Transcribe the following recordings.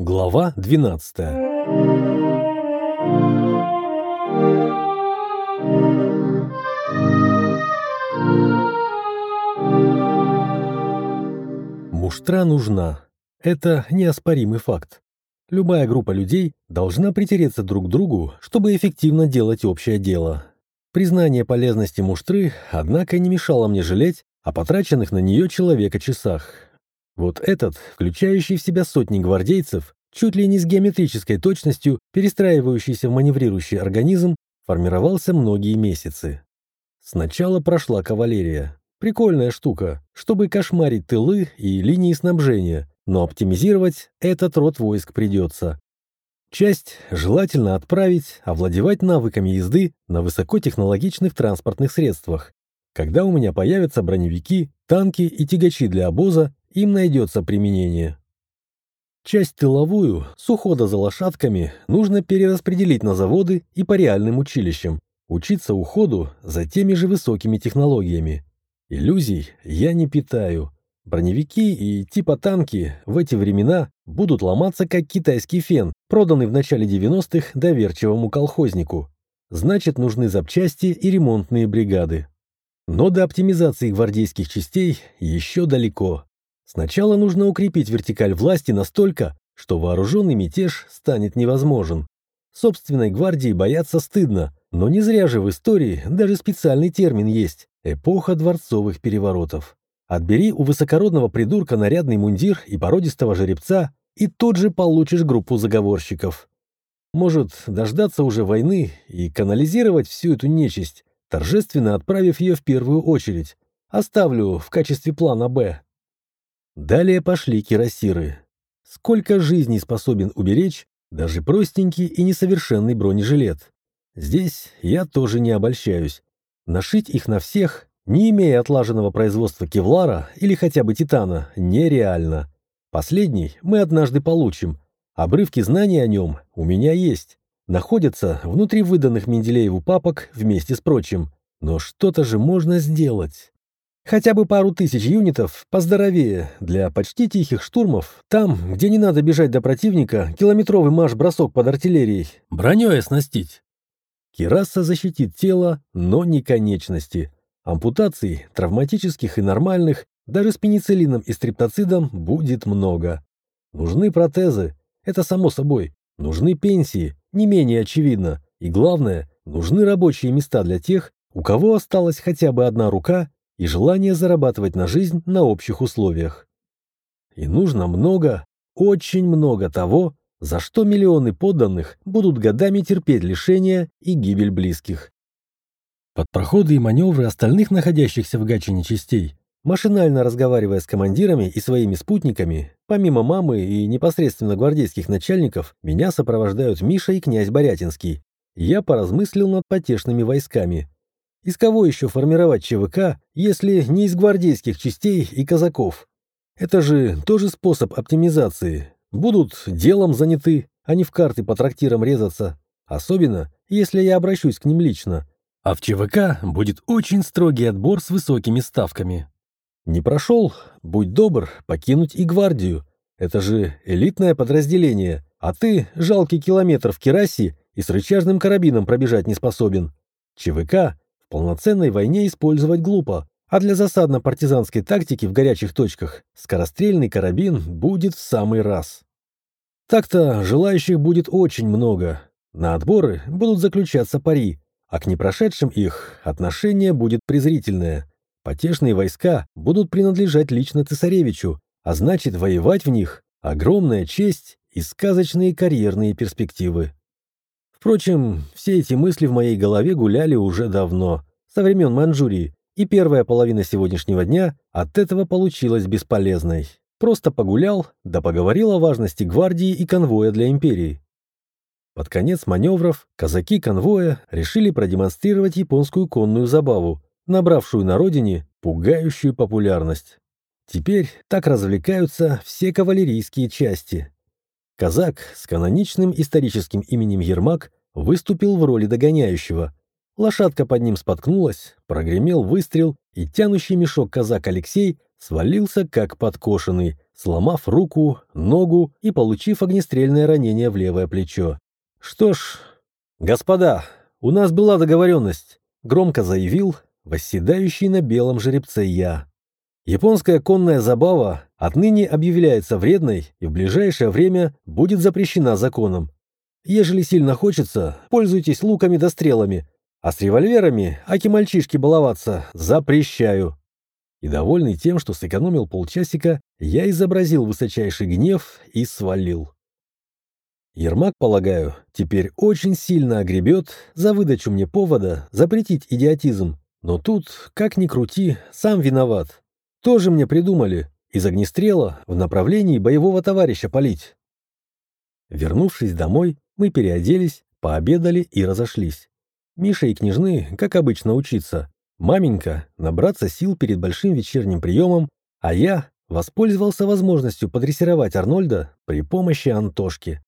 Глава 12 Муштра нужна. Это неоспоримый факт. Любая группа людей должна притереться друг к другу, чтобы эффективно делать общее дело. Признание полезности муштры, однако, не мешало мне жалеть о потраченных на нее человека-часах. Вот этот, включающий в себя сотни гвардейцев, чуть ли не с геометрической точностью, перестраивающийся в маневрирующий организм, формировался многие месяцы. Сначала прошла кавалерия. Прикольная штука, чтобы кошмарить тылы и линии снабжения, но оптимизировать этот род войск придется. Часть желательно отправить овладевать навыками езды на высокотехнологичных транспортных средствах. Когда у меня появятся броневики, танки и тягачи для обоза, им найдется применение. Часть тыловую, с ухода за лошадками, нужно перераспределить на заводы и по реальным училищам, учиться уходу за теми же высокими технологиями. Иллюзий я не питаю. Броневики и типа танки в эти времена будут ломаться как китайский фен, проданный в начале 90-х доверчивому колхознику. Значит, нужны запчасти и ремонтные бригады. Но до оптимизации гвардейских частей еще далеко. Сначала нужно укрепить вертикаль власти настолько, что вооруженный мятеж станет невозможен. Собственной гвардии бояться стыдно, но не зря же в истории даже специальный термин есть Эпоха дворцовых переворотов. Отбери у высокородного придурка нарядный мундир и породистого жеребца, и тут же получишь группу заговорщиков. Может, дождаться уже войны и канализировать всю эту нечисть, торжественно отправив ее в первую очередь. Оставлю в качестве плана «Б». Далее пошли кирасиры. Сколько жизней способен уберечь даже простенький и несовершенный бронежилет? Здесь я тоже не обольщаюсь. Нашить их на всех, не имея отлаженного производства кевлара или хотя бы титана, нереально. Последний мы однажды получим. Обрывки знаний о нем у меня есть. Находятся внутри выданных Менделееву папок вместе с прочим. Но что-то же можно сделать. Хотя бы пару тысяч юнитов, поздоровее, для почти тихих штурмов, там, где не надо бежать до противника, километровый марш-бросок под артиллерией, броней оснастить. Кераса защитит тело, но не конечности. Ампутаций, травматических и нормальных, даже с пенициллином и стриптоцидом будет много. Нужны протезы, это само собой. Нужны пенсии, не менее очевидно. И главное, нужны рабочие места для тех, у кого осталась хотя бы одна рука и желание зарабатывать на жизнь на общих условиях. И нужно много, очень много того, за что миллионы подданных будут годами терпеть лишения и гибель близких. Под проходы и маневры остальных находящихся в Гатчине частей, машинально разговаривая с командирами и своими спутниками, помимо мамы и непосредственно гвардейских начальников, меня сопровождают Миша и князь Борятинский. Я поразмыслил над потешными войсками. Из кого еще формировать ЧВК, если не из гвардейских частей и казаков? Это же тоже способ оптимизации, Будут делом заняты, а не в карты по трактирам резаться. Особенно, если я обращусь к ним лично. А в ЧВК будет очень строгий отбор с высокими ставками. Не прошел, будь добр, покинуть и гвардию. Это же элитное подразделение, а ты жалкий километр в керасе и с рычажным карабином пробежать не способен. ЧВК в полноценной войне использовать глупо, а для засадно-партизанской тактики в горячих точках скорострельный карабин будет в самый раз. Так-то желающих будет очень много. На отборы будут заключаться пари, а к непрошедшим их отношение будет презрительное. Потешные войска будут принадлежать лично цесаревичу, а значит воевать в них – огромная честь и сказочные карьерные перспективы. Впрочем, все эти мысли в моей голове гуляли уже давно, со времен Манчжурии, и первая половина сегодняшнего дня от этого получилась бесполезной. Просто погулял, да поговорил о важности гвардии и конвоя для империи. Под конец маневров казаки конвоя решили продемонстрировать японскую конную забаву, набравшую на родине пугающую популярность. Теперь так развлекаются все кавалерийские части. Казак с каноничным историческим именем Ермак выступил в роли догоняющего, лошадка под ним споткнулась, прогремел выстрел, и тянущий мешок казак Алексей свалился как подкошенный, сломав руку, ногу и получив огнестрельное ранение в левое плечо. «Что ж, господа, у нас была договоренность», — громко заявил восседающий на белом жеребце я. Японская конная забава отныне объявляется вредной и в ближайшее время будет запрещена законом. Ежели сильно хочется, пользуйтесь луками да стрелами, а с револьверами, аки мальчишки баловаться, запрещаю. И довольный тем, что сэкономил полчасика, я изобразил высочайший гнев и свалил. Ермак, полагаю, теперь очень сильно огребет за выдачу мне повода запретить идиотизм. Но тут, как ни крути, сам виноват. Тоже мне придумали из огнестрела в направлении боевого товарища палить. Вернувшись домой, мы переоделись, пообедали и разошлись. Миша и княжны, как обычно, учиться. Маменька — набраться сил перед большим вечерним приемом, а я воспользовался возможностью подрессировать Арнольда при помощи Антошки.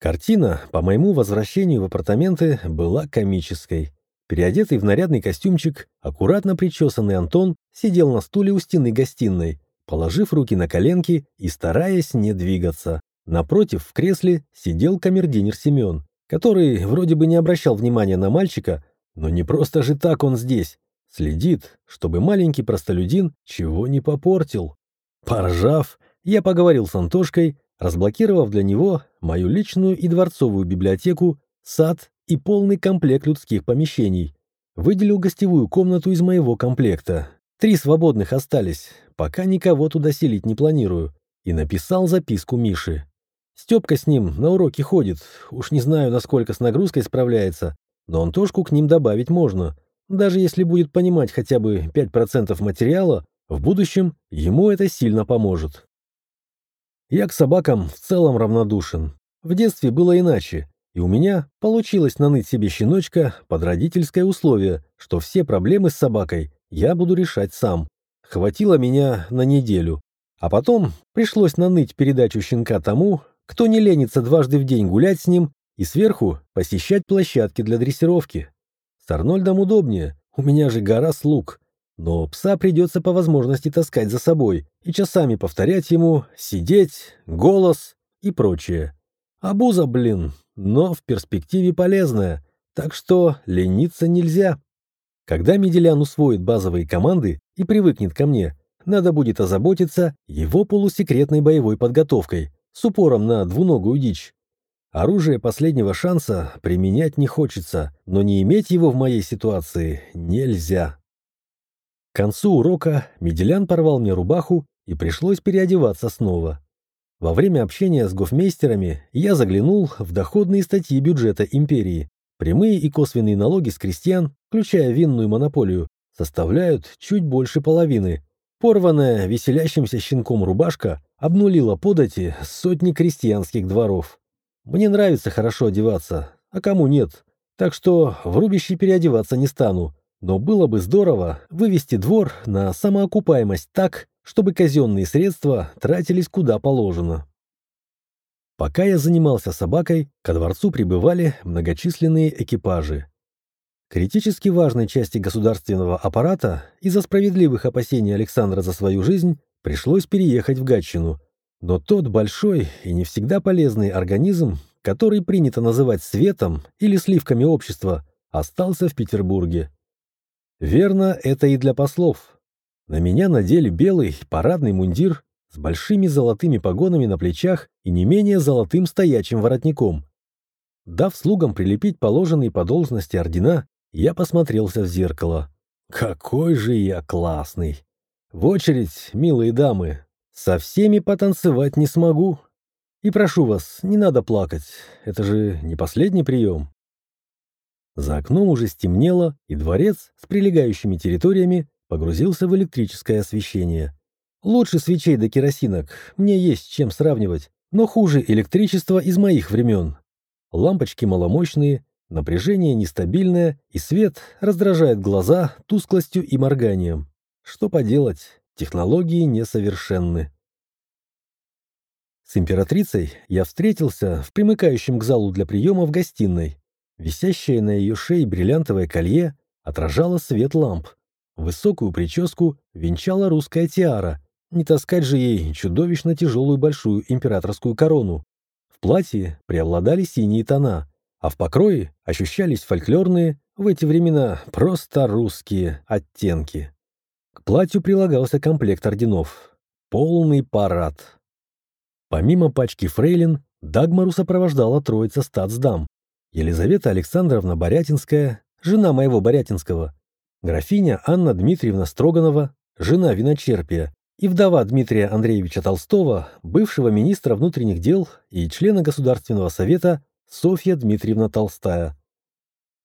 Картина по моему возвращению в апартаменты была комической. Переодетый в нарядный костюмчик, аккуратно причесанный Антон сидел на стуле у стены гостиной, положив руки на коленки и стараясь не двигаться. Напротив, в кресле, сидел камердинер Семен, который вроде бы не обращал внимания на мальчика, но не просто же так он здесь. Следит, чтобы маленький простолюдин чего не попортил. Поржав, я поговорил с Антошкой, разблокировав для него мою личную и дворцовую библиотеку, сад и полный комплект людских помещений. Выделил гостевую комнату из моего комплекта. Три свободных остались, пока никого туда селить не планирую. И написал записку Мише. Степка с ним на уроки ходит, уж не знаю, насколько с нагрузкой справляется, но Антошку к ним добавить можно. Даже если будет понимать хотя бы 5% материала, в будущем ему это сильно поможет. Я к собакам в целом равнодушен. В детстве было иначе. И у меня получилось наныть себе щеночка под родительское условие, что все проблемы с собакой я буду решать сам. Хватило меня на неделю. А потом пришлось наныть передачу щенка тому, кто не ленится дважды в день гулять с ним и сверху посещать площадки для дрессировки. С Арнольдом удобнее, у меня же гора слуг. Но пса придется по возможности таскать за собой и часами повторять ему «сидеть», «голос» и прочее. Абуза, блин, но в перспективе полезная, так что лениться нельзя. Когда Меделян усвоит базовые команды и привыкнет ко мне, надо будет озаботиться его полусекретной боевой подготовкой с упором на двуногую дичь. Оружие последнего шанса применять не хочется, но не иметь его в моей ситуации нельзя. К концу урока Меделян порвал мне рубаху и пришлось переодеваться снова. Во время общения с гофмейстерами я заглянул в доходные статьи бюджета империи. Прямые и косвенные налоги с крестьян, включая винную монополию, составляют чуть больше половины. Порванная веселящимся щенком рубашка обнулила подати сотни крестьянских дворов. Мне нравится хорошо одеваться, а кому нет. Так что в рубище переодеваться не стану. Но было бы здорово вывести двор на самоокупаемость так, чтобы казенные средства тратились куда положено. Пока я занимался собакой, ко дворцу прибывали многочисленные экипажи. Критически важной части государственного аппарата из-за справедливых опасений Александра за свою жизнь пришлось переехать в Гатчину, но тот большой и не всегда полезный организм, который принято называть светом или сливками общества, остался в Петербурге. Верно, это и для послов. На меня надели белый парадный мундир с большими золотыми погонами на плечах и не менее золотым стоячим воротником. Дав слугам прилепить положенные по должности ордена, я посмотрелся в зеркало. Какой же я классный! В очередь, милые дамы, со всеми потанцевать не смогу. И прошу вас, не надо плакать, это же не последний прием. За окном уже стемнело, и дворец с прилегающими территориями погрузился в электрическое освещение. Лучше свечей до керосинок, мне есть чем сравнивать, но хуже электричество из моих времен. Лампочки маломощные, напряжение нестабильное, и свет раздражает глаза тусклостью и морганием. Что поделать, технологии несовершенны. С императрицей я встретился в примыкающем к залу для приема в гостиной. Висящее на ее шее бриллиантовое колье отражало свет ламп. Высокую прическу венчала русская тиара. Не таскать же ей чудовищно тяжелую большую императорскую корону. В платье преобладали синие тона, а в покрое ощущались фольклорные, в эти времена просто русские оттенки. К платью прилагался комплект орденов. Полный парад. Помимо пачки фрейлин, Дагмару сопровождала троица статсдам. Елизавета Александровна Борятинская, жена моего Борятинского, графиня Анна Дмитриевна Строганова, жена виночерпия, и вдова Дмитрия Андреевича Толстого, бывшего министра внутренних дел и члена Государственного совета Софья Дмитриевна Толстая.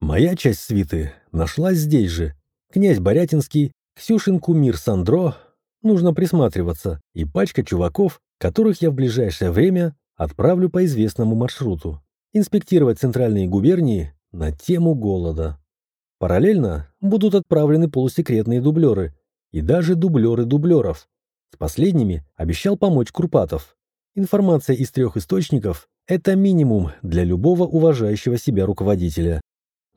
Моя часть свиты нашлась здесь же. Князь Борятинский, Ксюшин кумир Сандро, нужно присматриваться, и пачка чуваков, которых я в ближайшее время отправлю по известному маршруту инспектировать центральные губернии на тему голода. Параллельно будут отправлены полусекретные дублеры и даже дублеры дублеров. С последними обещал помочь Курпатов. Информация из трех источников – это минимум для любого уважающего себя руководителя.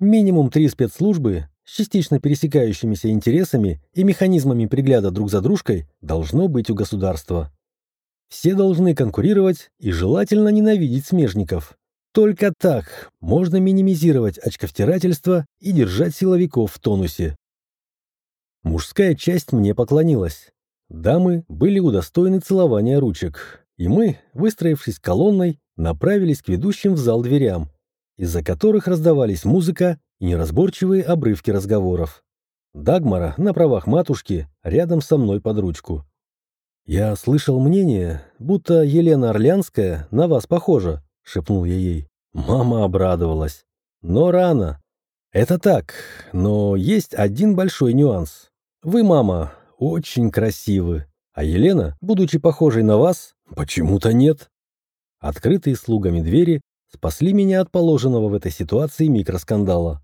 Минимум три спецслужбы с частично пересекающимися интересами и механизмами пригляда друг за дружкой должно быть у государства. Все должны конкурировать и желательно ненавидеть смежников. Только так можно минимизировать очковтирательство и держать силовиков в тонусе. Мужская часть мне поклонилась. Дамы были удостоены целования ручек, и мы, выстроившись колонной, направились к ведущим в зал дверям, из-за которых раздавались музыка и неразборчивые обрывки разговоров. Дагмара на правах матушки рядом со мной под ручку. «Я слышал мнение, будто Елена Орлянская на вас похожа», — шепнул я ей. Мама обрадовалась. Но рано. Это так, но есть один большой нюанс. Вы, мама, очень красивы, а Елена, будучи похожей на вас, почему-то нет. Открытые слугами двери спасли меня от положенного в этой ситуации микроскандала.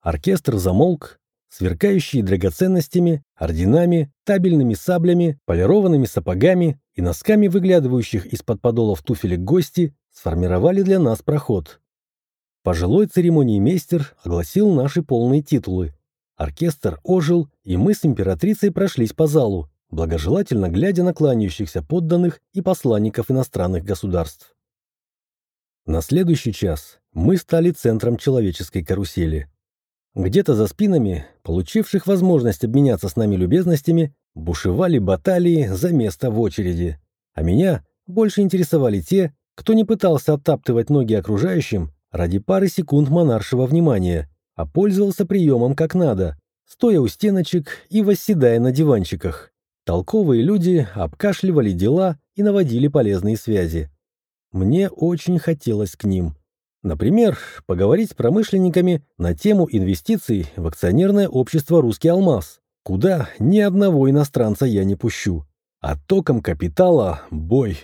Оркестр замолк, сверкающие драгоценностями, орденами, табельными саблями, полированными сапогами и носками выглядывающих из-под подолов туфелек гости сформировали для нас проход. Пожилой церемониймейстер огласил наши полные титулы. Оркестр ожил, и мы с императрицей прошлись по залу, благожелательно глядя на кланяющихся подданных и посланников иностранных государств. На следующий час мы стали центром человеческой карусели. Где-то за спинами, получивших возможность обменяться с нами любезностями, бушевали баталии за место в очереди, а меня больше интересовали те, кто не пытался оттаптывать ноги окружающим ради пары секунд монаршего внимания, а пользовался приемом как надо, стоя у стеночек и восседая на диванчиках. Толковые люди обкашливали дела и наводили полезные связи. Мне очень хотелось к ним. Например, поговорить с промышленниками на тему инвестиций в акционерное общество «Русский алмаз», куда ни одного иностранца я не пущу. А током капитала – бой.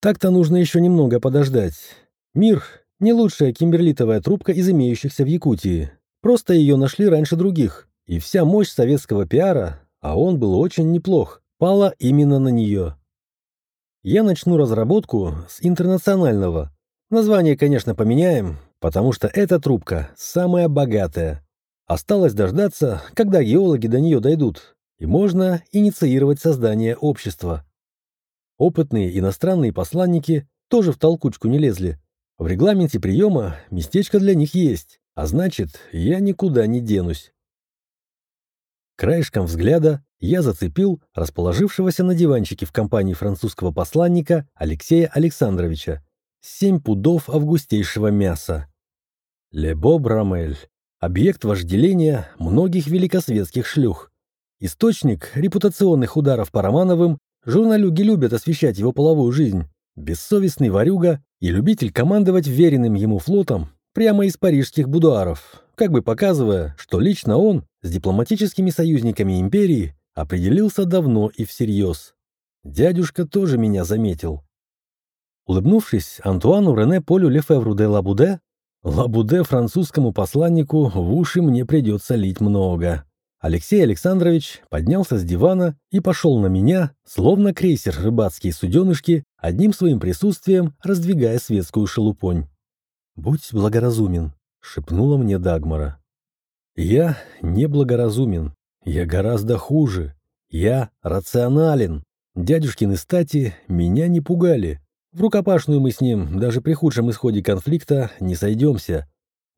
Так-то нужно еще немного подождать. Мир — не лучшая кимберлитовая трубка из имеющихся в Якутии. Просто ее нашли раньше других. И вся мощь советского пиара, а он был очень неплох, пала именно на нее. Я начну разработку с интернационального. Название, конечно, поменяем, потому что эта трубка самая богатая. Осталось дождаться, когда геологи до нее дойдут, и можно инициировать создание общества. Опытные иностранные посланники тоже в толкучку не лезли. В регламенте приема местечко для них есть, а значит, я никуда не денусь. Краешком взгляда я зацепил расположившегося на диванчике в компании французского посланника Алексея Александровича. Семь пудов августейшего мяса. Лебо Брамель. Объект вожделения многих великосветских шлюх. Источник репутационных ударов по Романовым Журналюги любят освещать его половую жизнь. Бессовестный ворюга и любитель командовать веренным ему флотом прямо из парижских будуаров, как бы показывая, что лично он с дипломатическими союзниками империи определился давно и всерьез. Дядюшка тоже меня заметил. Улыбнувшись Антуану Рене Полю Лефевру де Лабуде, Лабуде французскому посланнику в уши мне придется лить много. Алексей Александрович поднялся с дивана и пошел на меня, словно крейсер рыбацкие суденышки, одним своим присутствием раздвигая светскую шелупонь. «Будь благоразумен», — сказал он. «Будь благоразумен», — шепнула мне Дагмара. «Я неблагоразумен. Я гораздо хуже. Я рационален. Дядюшкины стати меня не пугали. В рукопашную мы с ним даже при худшем исходе конфликта не сойдемся.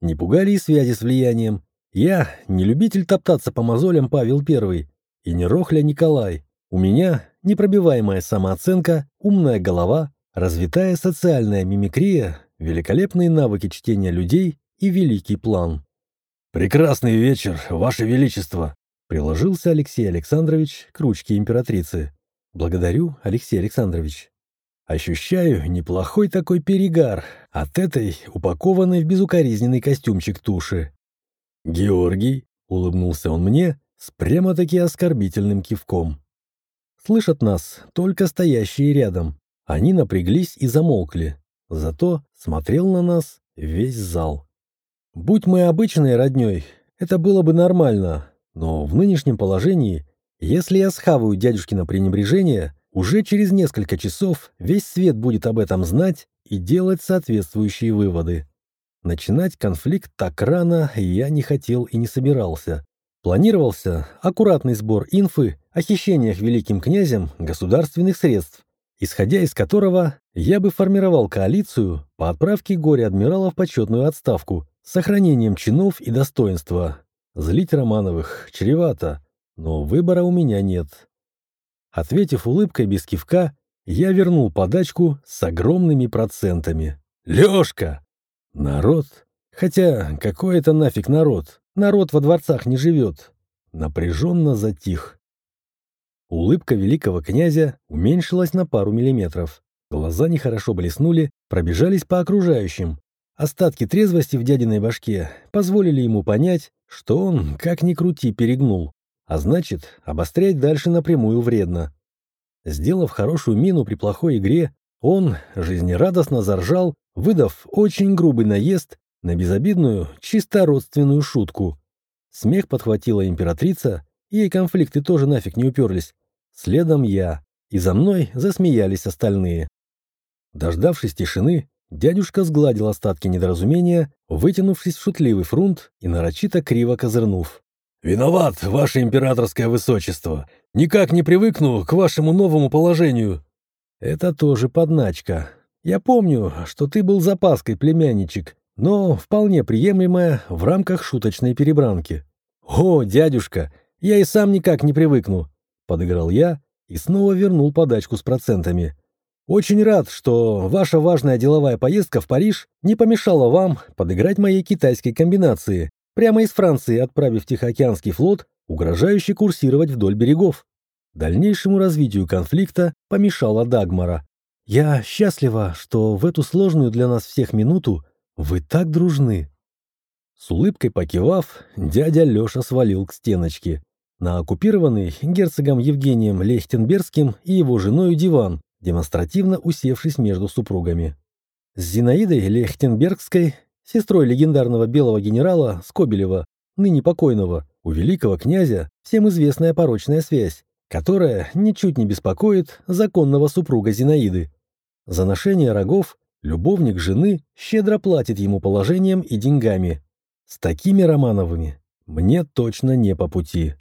Не пугали и связи с влиянием. Я не любитель топтаться по мозолям Павел Первый и не Рохля Николай. У меня непробиваемая самооценка, умная голова, развитая социальная мимикрия, великолепные навыки чтения людей и великий план. «Прекрасный вечер, Ваше Величество!» приложился Алексей Александрович к ручке императрицы. «Благодарю, Алексей Александрович». Ощущаю неплохой такой перегар от этой, упакованной в безукоризненный костюмчик туши. «Георгий», — улыбнулся он мне с прямо-таки оскорбительным кивком. Слышат нас только стоящие рядом. Они напряглись и замолкли. Зато смотрел на нас весь зал. Будь мы обычной родней, это было бы нормально, но в нынешнем положении, если я схаваю дядюшкино пренебрежение, уже через несколько часов весь свет будет об этом знать и делать соответствующие выводы. Начинать конфликт так рано я не хотел и не собирался. Планировался аккуратный сбор инфы о хищениях великим князем государственных средств, исходя из которого я бы формировал коалицию по отправке горе-адмирала в почетную отставку с сохранением чинов и достоинства. Злить Романовых чревато, но выбора у меня нет. Ответив улыбкой без кивка, я вернул подачку с огромными процентами. «Лёшка!» Народ? Хотя, какой это нафиг народ? Народ во дворцах не живет. Напряженно затих. Улыбка великого князя уменьшилась на пару миллиметров. Глаза нехорошо блеснули, пробежались по окружающим. Остатки трезвости в дядиной башке позволили ему понять, что он, как ни крути, перегнул. А значит, обострять дальше напрямую вредно. Сделав хорошую мину при плохой игре, он жизнерадостно заржал, выдав очень грубый наезд на безобидную, чисто родственную шутку. Смех подхватила императрица, ей конфликты тоже нафиг не уперлись. Следом я, и за мной засмеялись остальные. Дождавшись тишины, дядюшка сгладил остатки недоразумения, вытянувшись в шутливый фрунт и нарочито криво козырнув. «Виноват, ваше императорское высочество. Никак не привыкну к вашему новому положению». «Это тоже подначка. Я помню, что ты был запаской, племянничек, но вполне приемлемая в рамках шуточной перебранки». «О, дядюшка, я и сам никак не привыкну», — подыграл я и снова вернул подачку с процентами. «Очень рад, что ваша важная деловая поездка в Париж не помешала вам подыграть моей китайской комбинации, прямо из Франции отправив Тихоокеанский флот, угрожающий курсировать вдоль берегов. Дальнейшему развитию конфликта помешала Дагмара. «Я счастлива, что в эту сложную для нас всех минуту вы так дружны». С улыбкой покивав, дядя Леша свалил к стеночке. На оккупированный герцогом Евгением Лехтенбергским и его женой диван, демонстративно усевшись между супругами. С Зинаидой Лехтенбергской сестрой легендарного белого генерала Скобелева, ныне покойного, у великого князя всем известная порочная связь, которая ничуть не беспокоит законного супруга Зинаиды. За ношение рогов любовник жены щедро платит ему положением и деньгами. С такими Романовыми мне точно не по пути.